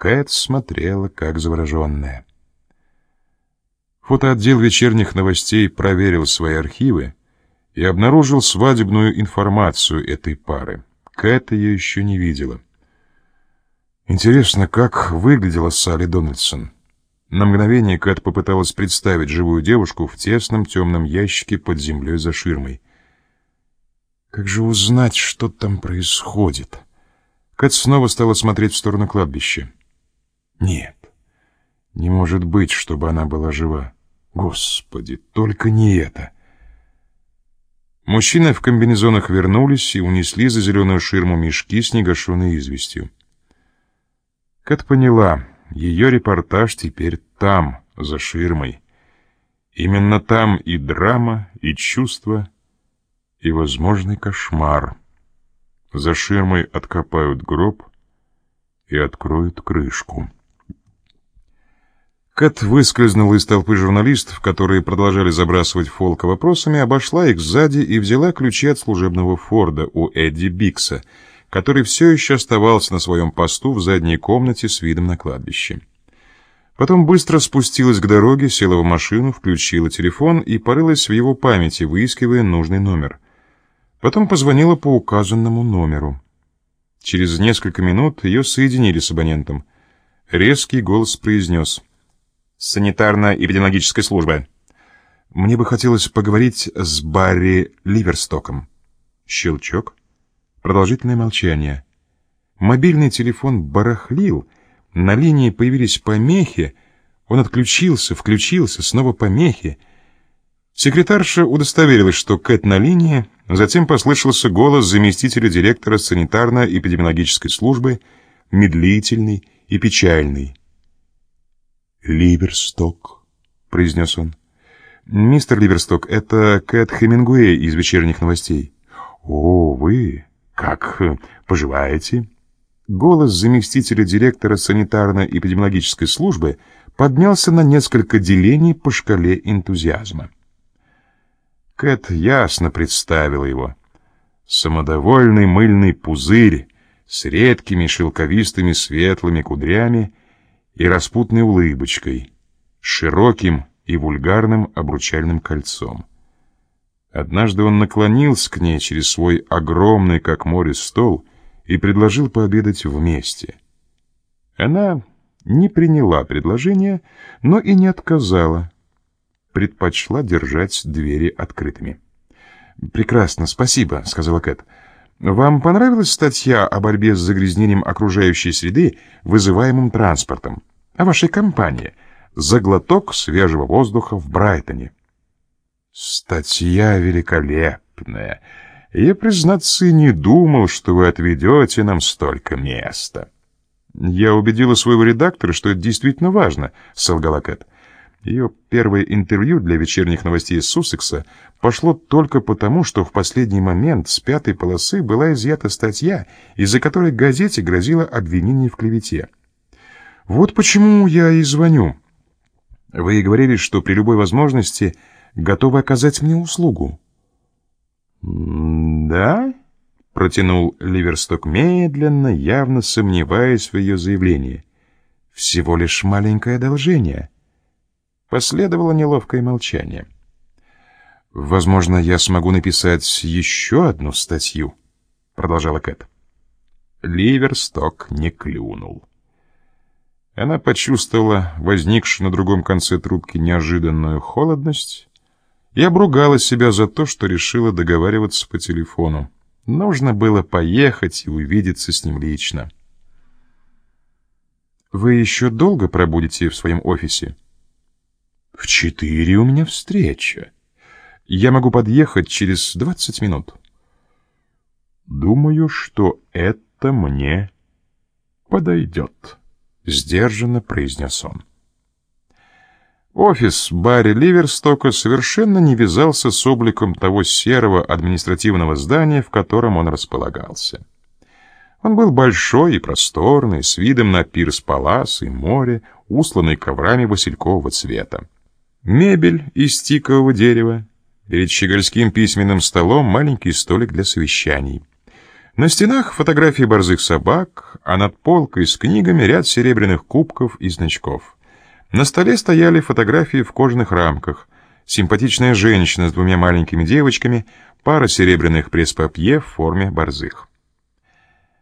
Кэт смотрела, как завороженная. Фотоотдел вечерних новостей проверил свои архивы и обнаружил свадебную информацию этой пары. Кэт ее еще не видела. Интересно, как выглядела Салли Дональдсон? На мгновение Кэт попыталась представить живую девушку в тесном темном ящике под землей за ширмой. Как же узнать, что там происходит? Кэт снова стала смотреть в сторону кладбища. Нет, не может быть, чтобы она была жива. Господи, только не это. Мужчины в комбинезонах вернулись и унесли за зеленую ширму мешки с негашенной известью. Кэт поняла, ее репортаж теперь там, за ширмой. Именно там и драма, и чувство, и возможный кошмар. За ширмой откопают гроб и откроют крышку. Кэт выскользнула из толпы журналистов, которые продолжали забрасывать Фолка вопросами, обошла их сзади и взяла ключи от служебного Форда у Эдди Бикса — который все еще оставался на своем посту в задней комнате с видом на кладбище. Потом быстро спустилась к дороге, села в машину, включила телефон и порылась в его памяти, выискивая нужный номер. Потом позвонила по указанному номеру. Через несколько минут ее соединили с абонентом. Резкий голос произнес. «Санитарно-эпидемиологическая служба. Мне бы хотелось поговорить с Барри Ливерстоком». Щелчок. Продолжительное молчание. Мобильный телефон барахлил, на линии появились помехи, он отключился, включился, снова помехи. Секретарша удостоверилась, что Кэт на линии, затем послышался голос заместителя директора санитарно-эпидемиологической службы, медлительный и печальный. «Ливерсток», — произнес он. «Мистер Ливерсток, это Кэт Хемингуэй из вечерних новостей». «О, вы...» «Как э, поживаете?» Голос заместителя директора санитарно-эпидемиологической службы поднялся на несколько делений по шкале энтузиазма. Кэт ясно представила его. Самодовольный мыльный пузырь с редкими шелковистыми светлыми кудрями и распутной улыбочкой, широким и вульгарным обручальным кольцом. Однажды он наклонился к ней через свой огромный, как море, стол и предложил пообедать вместе. Она не приняла предложение, но и не отказала. Предпочла держать двери открытыми. «Прекрасно, спасибо», — сказала Кэт. «Вам понравилась статья о борьбе с загрязнением окружающей среды, вызываемым транспортом? О вашей компании? Заглоток свежего воздуха в Брайтоне». Статья великолепная. Я, признаться, не думал, что вы отведете нам столько места. Я убедила своего редактора, что это действительно важно, солгала Кэт. Ее первое интервью для вечерних новостей из Суссекса пошло только потому, что в последний момент с пятой полосы была изъята статья, из-за которой газете грозило обвинение в клевете. Вот почему я и звоню. Вы говорили, что при любой возможности готовы оказать мне услугу». «Да?» — протянул Ливерсток медленно, явно сомневаясь в ее заявлении. «Всего лишь маленькое одолжение». Последовало неловкое молчание. «Возможно, я смогу написать еще одну статью», — продолжала Кэт. Ливерсток не клюнул. Она почувствовала возникшую на другом конце трубки неожиданную холодность и обругала себя за то, что решила договариваться по телефону. Нужно было поехать и увидеться с ним лично. «Вы еще долго пробудете в своем офисе?» «В четыре у меня встреча. Я могу подъехать через двадцать минут». «Думаю, что это мне подойдет», — сдержанно произнес он. Офис Барри Ливерстока совершенно не вязался с обликом того серого административного здания, в котором он располагался. Он был большой и просторный, с видом на пирс Палас и море, усланный коврами василькового цвета. Мебель из тикового дерева, перед щегольским письменным столом маленький столик для совещаний. На стенах фотографии борзых собак, а над полкой с книгами ряд серебряных кубков и значков. На столе стояли фотографии в кожаных рамках. Симпатичная женщина с двумя маленькими девочками, пара серебряных пресс-папье в форме борзых.